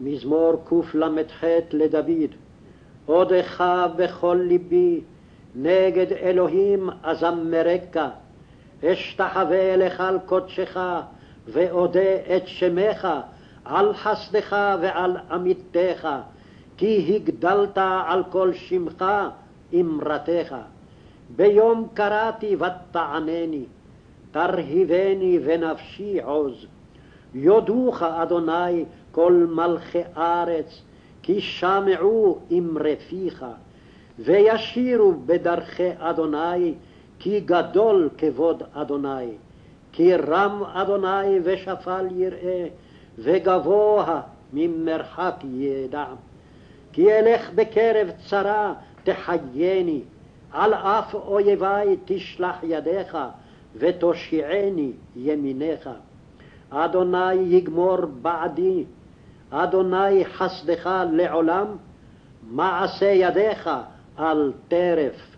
מזמור קל"ח לדוד, עודך בכל ליבי, נגד אלוהים אזמרקה, אשתחווה לך על קודשך, ואודה את שמך, על חסדך ועל עמיתך, כי הגדלת על כל שמך אמרתך. ביום קראתי ותענני, תרהיבני ונפשי עוז. יודוך, אדוני, כל מלכי ארץ, כי שמעו אמרי פיך, וישירו בדרכי אדוני, כי גדול כבוד אדוני. כי רם אדוני ושפל יראה, וגבוה ממרחק ידע. כי אלך בקרב צרה תחייני, על אף אויבי תשלח ידיך, ותושיעני ימינך. אדוני יגמור בעדי, אדוני חסדך לעולם, מעשה ידיך על טרף